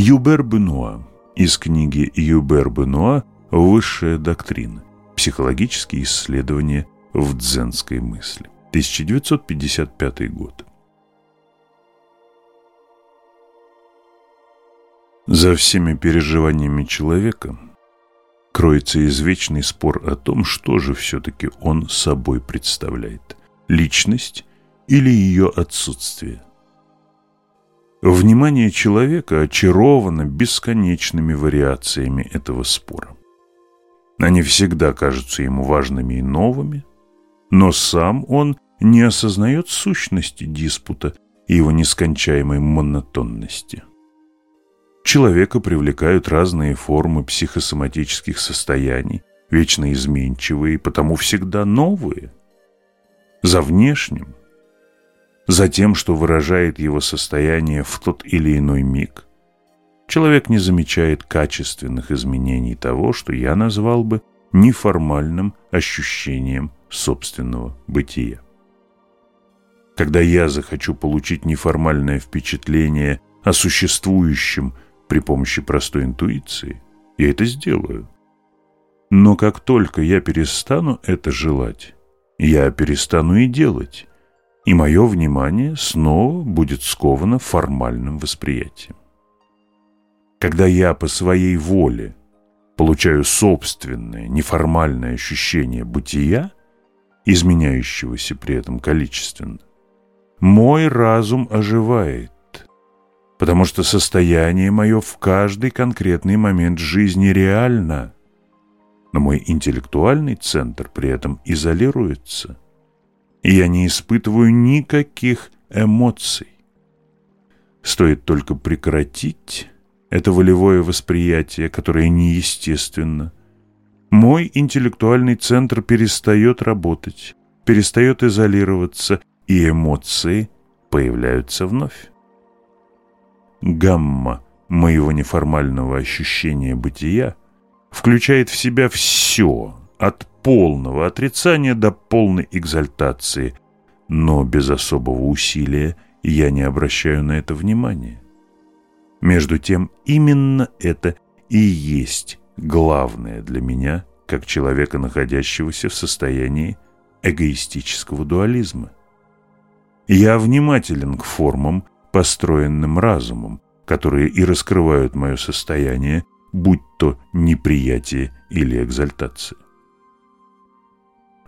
Юбер Бенуа из книги Юбер Бенуа «Высшая доктрина. Психологические исследования в дзенской мысли». 1955 год. За всеми переживаниями человека кроется извечный спор о том, что же все-таки он собой представляет – личность или ее отсутствие. Внимание человека очаровано бесконечными вариациями этого спора. Они всегда кажутся ему важными и новыми, но сам он не осознает сущности диспута и его нескончаемой монотонности. Человека привлекают разные формы психосоматических состояний, вечно изменчивые, потому всегда новые. За внешним, за тем, что выражает его состояние в тот или иной миг, человек не замечает качественных изменений того, что я назвал бы неформальным ощущением собственного бытия. Когда я захочу получить неформальное впечатление о существующем при помощи простой интуиции, я это сделаю. Но как только я перестану это желать, я перестану и делать, и мое внимание снова будет сковано формальным восприятием. Когда я по своей воле получаю собственное неформальное ощущение бытия, изменяющегося при этом количественно, мой разум оживает, потому что состояние мое в каждый конкретный момент жизни реально, но мой интеллектуальный центр при этом изолируется, и я не испытываю никаких эмоций. Стоит только прекратить это волевое восприятие, которое неестественно. Мой интеллектуальный центр перестает работать, перестает изолироваться, и эмоции появляются вновь гамма моего неформального ощущения бытия включает в себя все, от полного отрицания до полной экзальтации, но без особого усилия я не обращаю на это внимания. Между тем, именно это и есть главное для меня, как человека, находящегося в состоянии эгоистического дуализма. Я внимателен к формам, построенным разумом, которые и раскрывают мое состояние, будь то неприятие или экзальтация.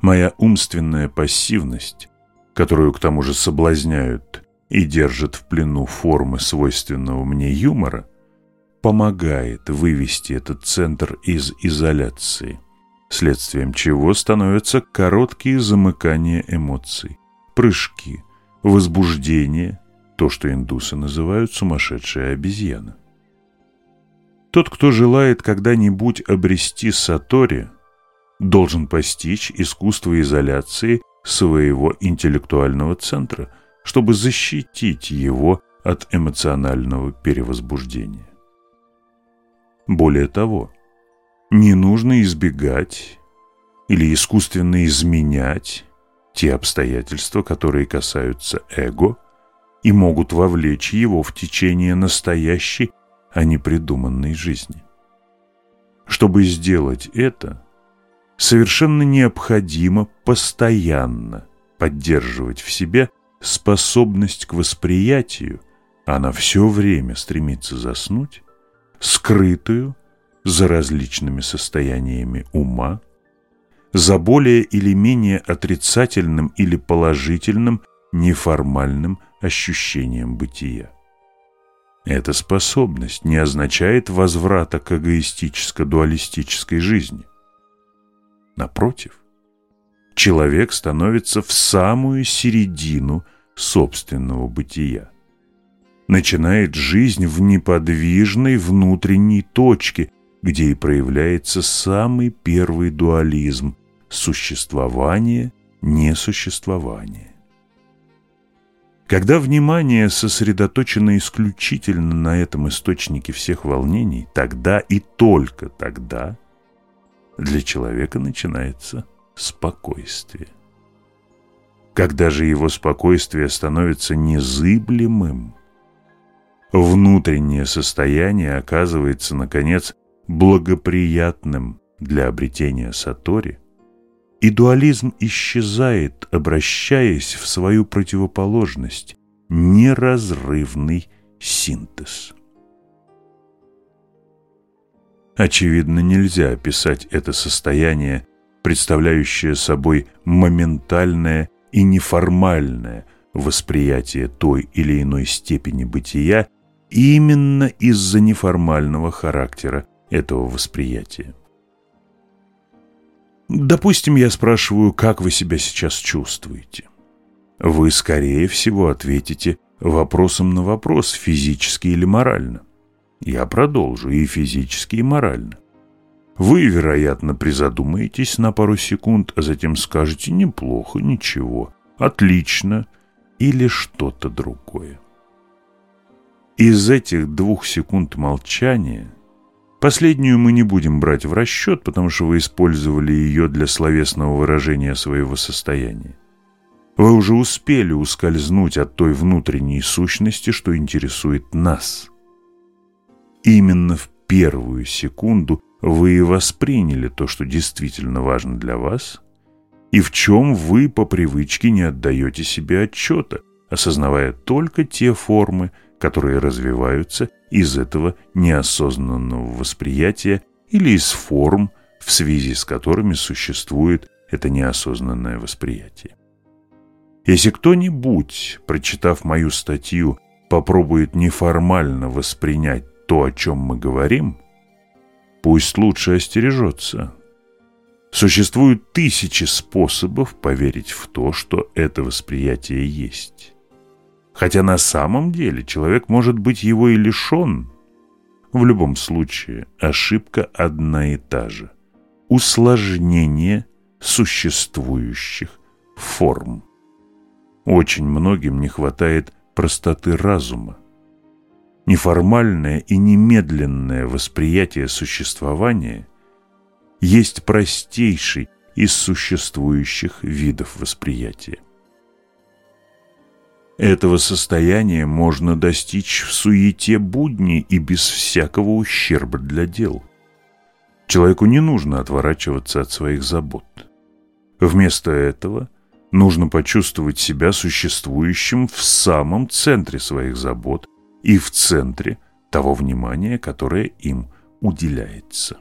Моя умственная пассивность, которую к тому же соблазняют и держат в плену формы свойственного мне юмора, помогает вывести этот центр из изоляции, следствием чего становятся короткие замыкания эмоций, прыжки, возбуждение, то, что индусы называют сумасшедшая обезьяна. Тот, кто желает когда-нибудь обрести сатори, должен постичь искусство изоляции своего интеллектуального центра, чтобы защитить его от эмоционального перевозбуждения. Более того, не нужно избегать или искусственно изменять те обстоятельства, которые касаются эго – и могут вовлечь его в течение настоящей, а не придуманной жизни. Чтобы сделать это, совершенно необходимо постоянно поддерживать в себе способность к восприятию, она все время стремится заснуть, скрытую за различными состояниями ума, за более или менее отрицательным или положительным неформальным ощущением бытия. Эта способность не означает возврата к эгоистическо-дуалистической жизни. Напротив, человек становится в самую середину собственного бытия. Начинает жизнь в неподвижной внутренней точке, где и проявляется самый первый дуализм – существование-несуществование. Когда внимание сосредоточено исключительно на этом источнике всех волнений, тогда и только тогда для человека начинается спокойствие. Когда же его спокойствие становится незыблемым, внутреннее состояние оказывается, наконец, благоприятным для обретения сатори, и дуализм исчезает, обращаясь в свою противоположность, неразрывный синтез. Очевидно, нельзя описать это состояние, представляющее собой моментальное и неформальное восприятие той или иной степени бытия именно из-за неформального характера этого восприятия. Допустим, я спрашиваю, как вы себя сейчас чувствуете. Вы, скорее всего, ответите вопросом на вопрос, физически или морально. Я продолжу и физически, и морально. Вы, вероятно, призадумаетесь на пару секунд, а затем скажете «неплохо, ничего, отлично» или что-то другое. Из этих двух секунд молчания последнюю мы не будем брать в расчет, потому что вы использовали ее для словесного выражения своего состояния. Вы уже успели ускользнуть от той внутренней сущности, что интересует нас. Именно в первую секунду вы и восприняли то, что действительно важно для вас, и в чем вы по привычке не отдаете себе отчета, осознавая только те формы, которые развиваются из этого неосознанного восприятия или из форм, в связи с которыми существует это неосознанное восприятие. Если кто-нибудь, прочитав мою статью, попробует неформально воспринять то, о чем мы говорим, пусть лучше остережется. Существуют тысячи способов поверить в то, что это восприятие есть. Хотя на самом деле человек может быть его и лишен. В любом случае ошибка одна и та же. Усложнение существующих форм. Очень многим не хватает простоты разума. Неформальное и немедленное восприятие существования есть простейший из существующих видов восприятия. Этого состояния можно достичь в суете будни и без всякого ущерба для дел. Человеку не нужно отворачиваться от своих забот. Вместо этого нужно почувствовать себя существующим в самом центре своих забот и в центре того внимания, которое им уделяется.